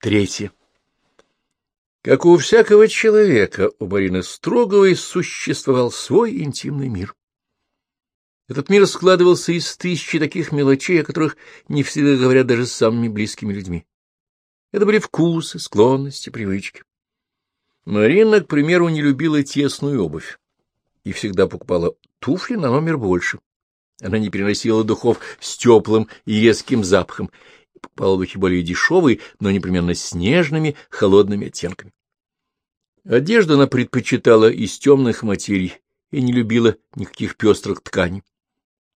Третье. Как у всякого человека, у Марины Строговой существовал свой интимный мир. Этот мир складывался из тысячи таких мелочей, о которых не всегда говорят даже с самыми близкими людьми. Это были вкусы, склонности, привычки. Марина, к примеру, не любила тесную обувь и всегда покупала туфли на номер больше. Она не переносила духов с теплым и резким запахом, покупала духи более дешевые, но непременно с нежными, холодными оттенками. Одежду она предпочитала из темных материй и не любила никаких пестрых тканей.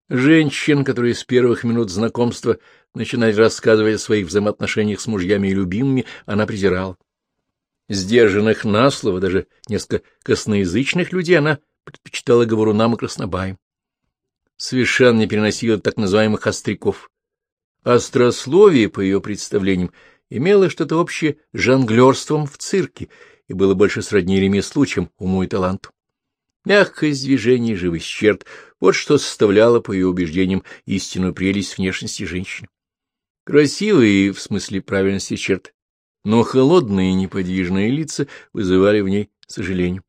Женщин, которые с первых минут знакомства начинали рассказывать о своих взаимоотношениях с мужьями и любимыми, она презирала. Сдержанных на слово, даже несколько косноязычных людей она предпочитала говорунам и краснобаям. Совершенно не переносила так называемых остряков. Острословие, по ее представлениям, имело что-то общее с жонглерством в цирке и было больше сродни ремеслу, чем уму и таланту. Мягкость движений, живость черт — вот что составляло, по ее убеждениям, истинную прелесть внешности женщины. Красивые, в смысле правильности черт, но холодные и неподвижные лица вызывали в ней сожаление.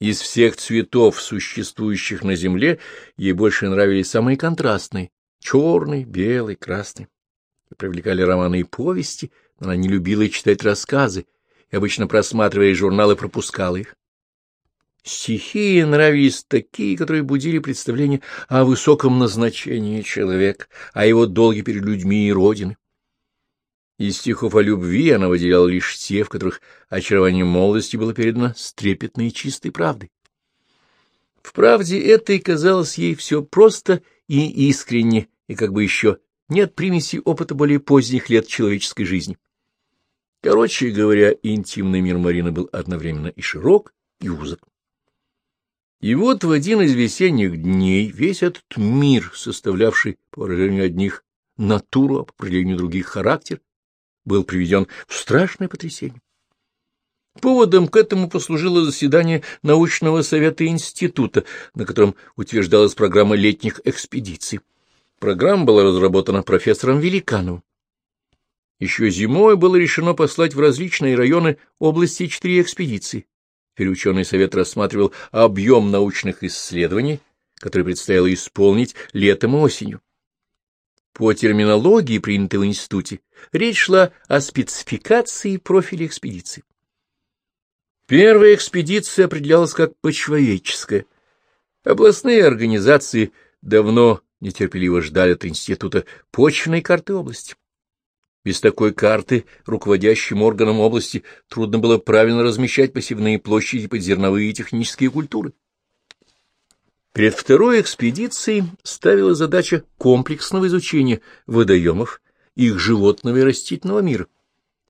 Из всех цветов, существующих на земле, ей больше нравились самые контрастные — черный, белый, красный. Привлекали романы и повести, но она не любила читать рассказы и, обычно просматривая журналы, пропускала их. Стихи нравились такие, которые будили представление о высоком назначении человека, о его долге перед людьми и Родиной. Из стихов о любви она выделяла лишь те, в которых очарование молодости было передано с трепетной и чистой правдой. В правде этой казалось ей все просто и искренне, и как бы еще нет примеси опыта более поздних лет человеческой жизни. Короче говоря, интимный мир Марины был одновременно и широк, и узок. И вот в один из весенних дней весь этот мир, составлявший, по выражению одних, натуру, а по определению других характер, был приведен в страшное потрясение. Поводом к этому послужило заседание научного совета института, на котором утверждалась программа летних экспедиций. Программа была разработана профессором Великановым. Еще зимой было решено послать в различные районы области четыре экспедиции. Теперь совет рассматривал объем научных исследований, которые предстояло исполнить летом и осенью. По терминологии, принятой в институте, речь шла о спецификации профиля экспедиции. Первая экспедиция определялась как почвоведческая. Областные организации давно нетерпеливо ждали от института почвенной карты области. Без такой карты руководящим органам области трудно было правильно размещать посевные площади под зерновые и технические культуры. Перед второй экспедицией ставила задача комплексного изучения водоемов, их животного и растительного мира.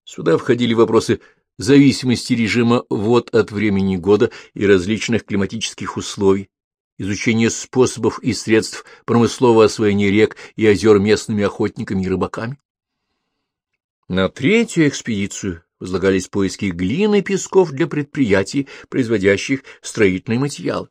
Сюда входили вопросы зависимости режима вод от времени года и различных климатических условий, изучение способов и средств промыслового освоения рек и озер местными охотниками и рыбаками. На третью экспедицию возлагались поиски глины и песков для предприятий, производящих строительные материалы.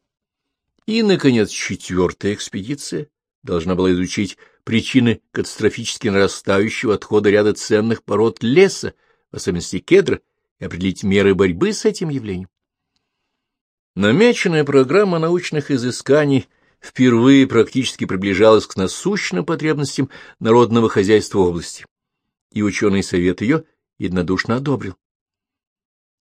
И, наконец, четвертая экспедиция должна была изучить причины катастрофически нарастающего отхода ряда ценных пород леса, в особенности кедра, и определить меры борьбы с этим явлением. Намеченная программа научных изысканий впервые практически приближалась к насущным потребностям народного хозяйства области, и ученый совет ее единодушно одобрил.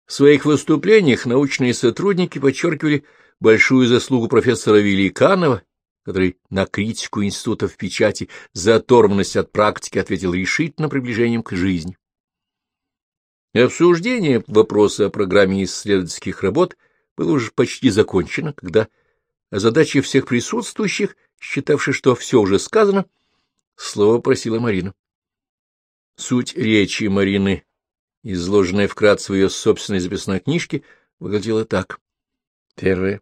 В своих выступлениях научные сотрудники подчеркивали большую заслугу профессора Великанова, который на критику института в печати за оторванность от практики ответил решительно приближением к жизни. Обсуждение вопроса о программе исследовательских работ было уже почти закончено, когда о задаче всех присутствующих, считавших, что все уже сказано, слово просила Марина. Суть речи Марины, изложенная вкратце в ее собственной записной книжке, выглядела так. Первое.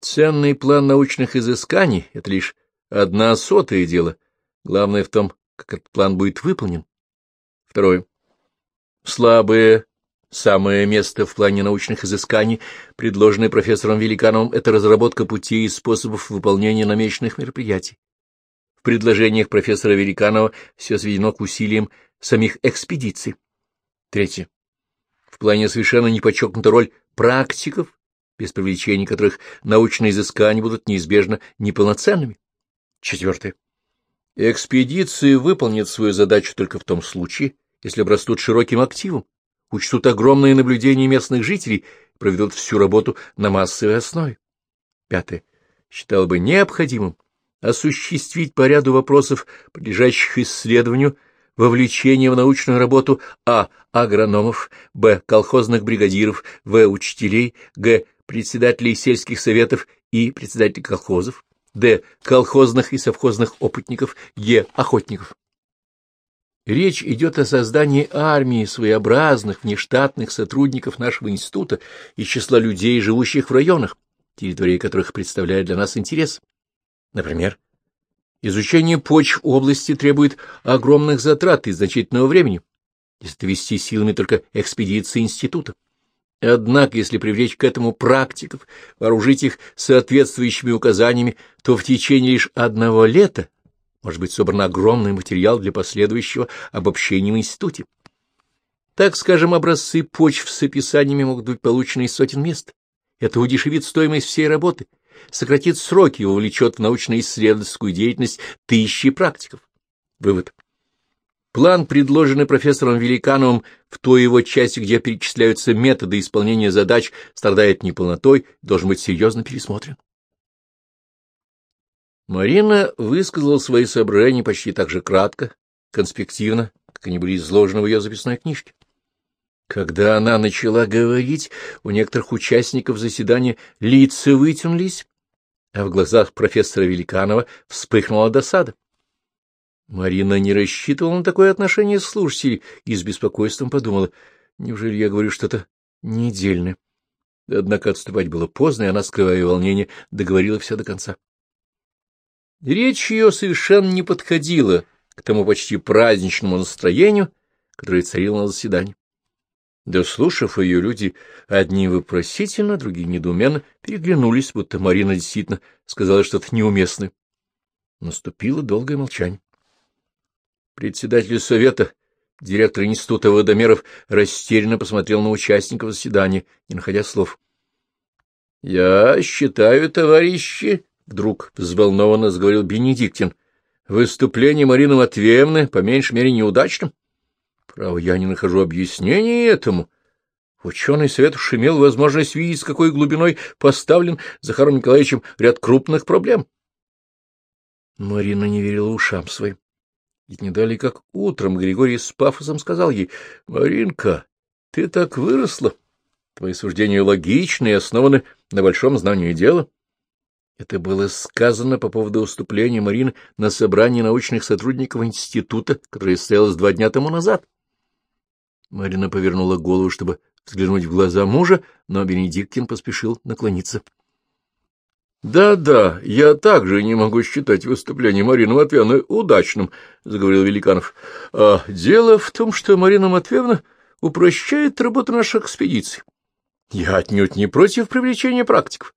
Ценный план научных изысканий — это лишь одна сотая дело. Главное в том, как этот план будет выполнен. Второе. Слабое самое место в плане научных изысканий, предложенное профессором Великановым, это разработка путей и способов выполнения намеченных мероприятий. В предложениях профессора Великанова все сведено к усилиям самих экспедиций. Третье. В плане совершенно не подчеркнута роль практиков, без привлечения которых научные изыскания будут неизбежно неполноценными. Четвертое. Экспедиции выполнят свою задачу только в том случае, если обрастут широким активом, учтут огромные наблюдения местных жителей проведут всю работу на массовой основе. Пятое. Считал бы необходимым осуществить по ряду вопросов, подлежащих исследованию, вовлечение в научную работу а. агрономов, б. колхозных бригадиров, в. учителей, г. председателей сельских советов и председателей колхозов, д. колхозных и совхозных опытников, е. охотников. Речь идет о создании армии своеобразных внештатных сотрудников нашего института из числа людей, живущих в районах, территории которых представляет для нас интерес. Например, изучение почв области требует огромных затрат и значительного времени, если вести силами только экспедиции института. Однако, если привлечь к этому практиков, вооружить их соответствующими указаниями, то в течение лишь одного лета может быть собран огромный материал для последующего обобщения в институте. Так, скажем, образцы почв с описаниями могут быть получены из сотен мест. Это удешевит стоимость всей работы, сократит сроки и увлечет в научно-исследовательскую деятельность тысячи практиков. Вывод. План, предложенный профессором Великановым в той его части, где перечисляются методы исполнения задач, страдает неполнотой, должен быть серьезно пересмотрен. Марина высказала свои соображения почти так же кратко, конспективно, как они были изложены в ее записной книжке. Когда она начала говорить, у некоторых участников заседания лица вытянулись, а в глазах профессора Великанова вспыхнула досада. Марина не рассчитывала на такое отношение слушателей и с беспокойством подумала, неужели я говорю что-то недельное. Однако отступать было поздно, и она, скрывая волнение, договорила все до конца. Речь ее совершенно не подходила к тому почти праздничному настроению, которое царило на заседании. Дослушав ее, люди, одни вопросительно, другие недоуменно, переглянулись, будто Марина действительно сказала что-то неуместное. Наступило долгое молчание. Председатель совета, директор института водомеров, растерянно посмотрел на участников заседания, не находя слов. — Я считаю, товарищи, Вдруг взволнованно заговорил Бенедиктин. Выступление Марины Матвеевны по меньшей мере неудачным. Право, я не нахожу объяснения этому. Ученый совет уж имел возможность видеть, с какой глубиной поставлен Захаром Николаевичем ряд крупных проблем. Марина не верила ушам своим. Ведь не дали как утром Григорий с пафосом сказал ей, — Маринка, ты так выросла. Твои суждения логичны и основаны на большом знании дела. Это было сказано по поводу уступления Марины на собрании научных сотрудников института, которое состоялось два дня тому назад. Марина повернула голову, чтобы взглянуть в глаза мужа, но Бенедиктин поспешил наклониться. «Да, — Да-да, я также не могу считать выступление Марины Матвеевны удачным, — заговорил Великанов. — А дело в том, что Марина Матвеевна упрощает работу наших экспедиций. Я отнюдь не против привлечения практиков.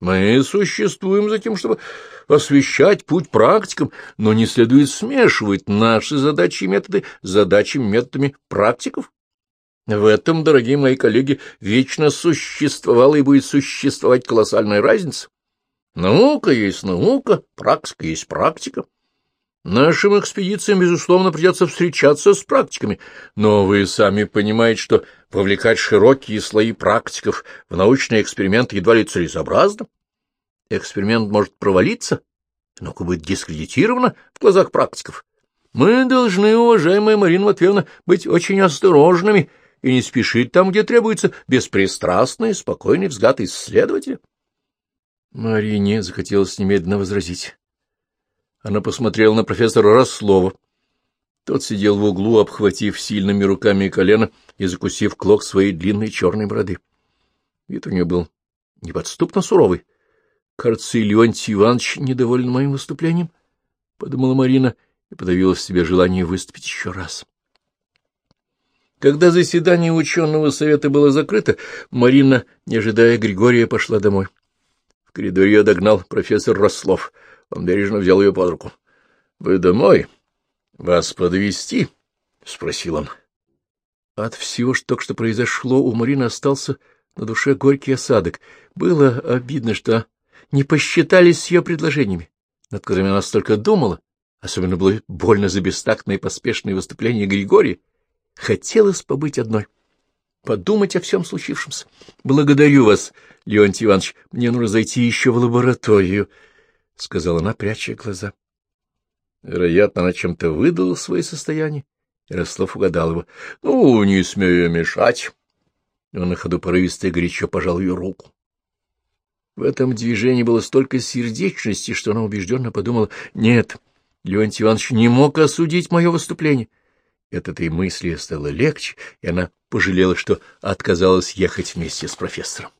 Мы существуем за тем, чтобы освещать путь практикам, но не следует смешивать наши задачи и методы с задачами методами практиков. В этом, дорогие мои коллеги, вечно существовала и будет существовать колоссальная разница. Наука есть наука, практика есть практика. Нашим экспедициям, безусловно, придется встречаться с практиками, но вы сами понимаете, что вовлекать широкие слои практиков в научные эксперименты едва ли целесообразно. Эксперимент может провалиться, наука будет дискредитирована в глазах практиков. Мы должны, уважаемая Марина Матвеевна, быть очень осторожными и не спешить там, где требуется беспристрастный, спокойный взгляд исследователя. Марине захотелось немедленно возразить. Она посмотрела на профессора Рослова. Тот сидел в углу, обхватив сильными руками колено и закусив клок своей длинной черной бороды. Вид у нее был неподступно суровый. Кажется, Леонтий Иванович недоволен моим выступлением, — подумала Марина и подавила в себе желание выступить еще раз. Когда заседание ученого совета было закрыто, Марина, не ожидая Григория, пошла домой. В коридоре ее догнал профессор Рослов — он бережно взял ее под руку. — Вы домой? Вас подвести? спросил он. От всего, что только что произошло, у Марины остался на душе горький осадок. Было обидно, что не посчитались с ее предложениями, над которыми она столько думала. Особенно было больно за бестактное и поспешное выступление Григория. Хотелось побыть одной, подумать о всем случившемся. Благодарю вас, Леонтий Иванович, мне нужно зайти еще в лабораторию, — сказала она, пряча глаза. Вероятно, она чем-то выдала свое состояние. Ярослав угадал его. — Ну, не смею мешать. Он на ходу порывисто и горячо пожал ее руку. В этом движении было столько сердечности, что она убежденно подумала, нет, Леонтий Иванович не мог осудить мое выступление. От этой мысли стало легче, и она пожалела, что отказалась ехать вместе с профессором.